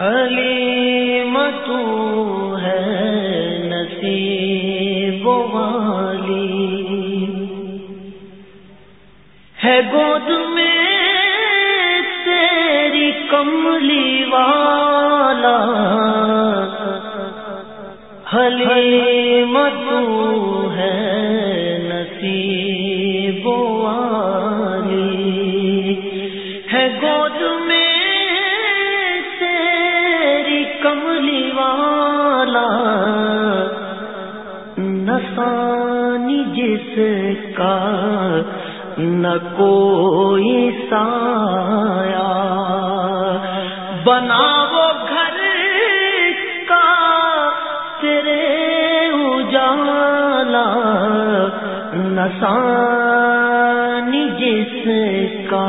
حلیم تو ہے۔ کا نہ کوئی سایا بنا وہ گھر کا تیرے اجالا نسانی جس کا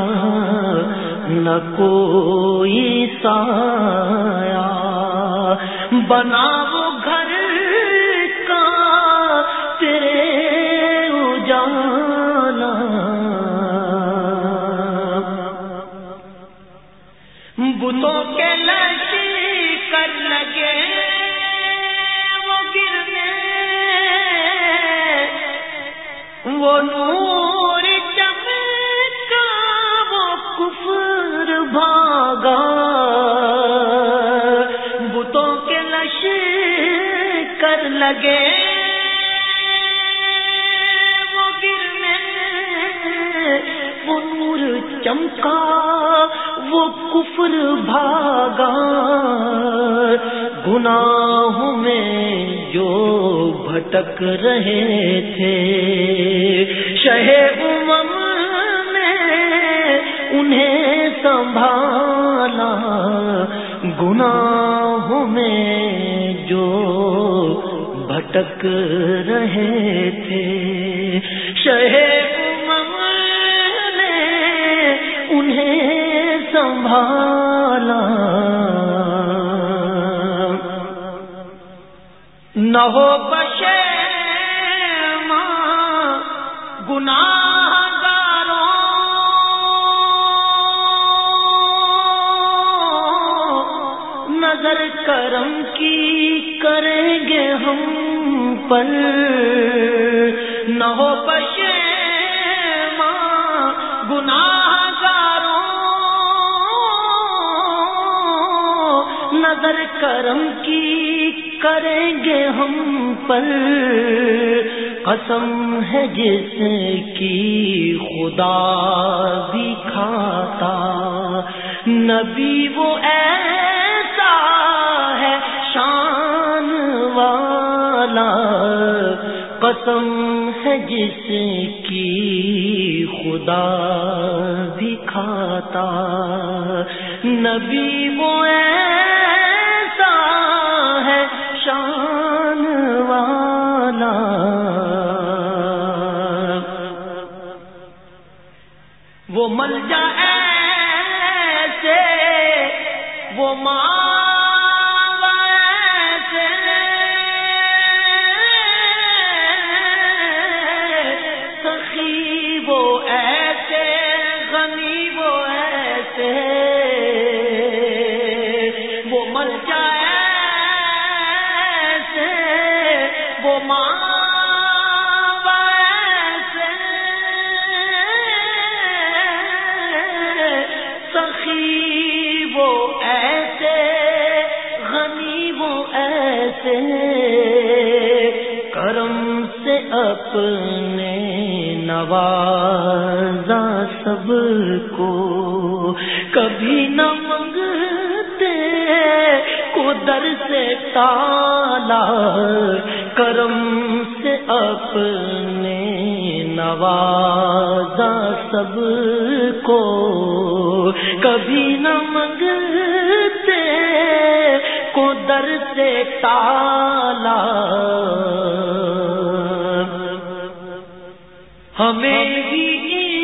نہ کوئی سایا بنا بتوں کے لشی کر لگے، وہ گرنے۔ وہ نور چمکا وہ کفر بھاگا۔ بتوں کے لش کر لگے۔ نور چمکا، وہ کفر بھاگا۔ گناہوں میں جو بھٹک رہے تھے، شہ امم نے انہیں سنبھالا۔ گناہوں میں جو بھٹک رہے تھے، شہ سنبھالا۔ نہ ہو بشے ماں گناہ نظر کرم کی کریں گے ہم پر۔ نہ ہو بشے ماں گناہ نظر کرم کی کریں گے ہم پر۔ قسم ہے جس کی خدا بھی کھاتا نبی وہ ایسا ہے شان والا۔ قسم ہے جس کی خدا بھی کھاتا نبی وہ ایسا وہ مل جائے ایسے وہ ماں ایسے کرم سے اپنے نوازا سب کو کبھی نہ منگتے کو در سے تالا کرم سے اپنے نوازا سب کو کبھی نہ منگتے در سے تالا۔ ہمیں بھی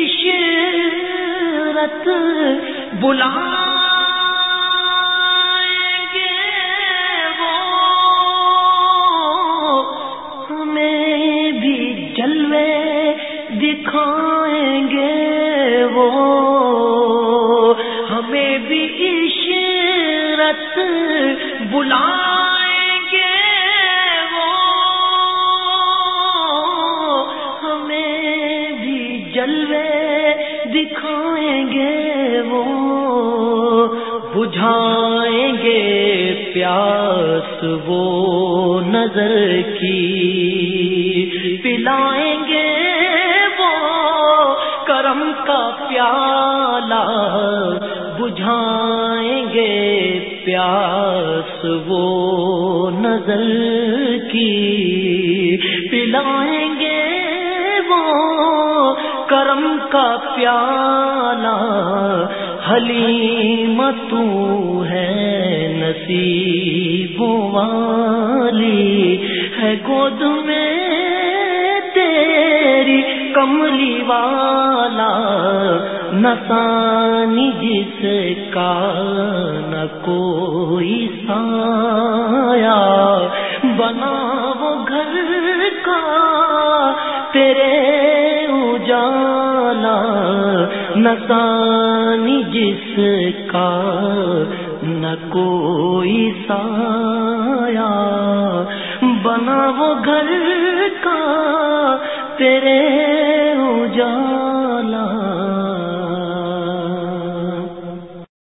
عشرت بلا ہمیں بھی جلوے دکھائیں گے۔ پیاس وہ نظر کی پلائیں گے وہ کرم کا پیالہ بجھائیں گے پیاس وہ نظر کی پلائیں گے وہ کرم کا پیالہ حلیم تو ہے نصیب والی، ہے گود میں تیری کملی والا، نسانی جس کا نہ کوئی سایا بنا وہ گھر کا تیرے اجالا، نسانی کا نہ کوئی سایا بنا وہ گھر کا تیرے اجالا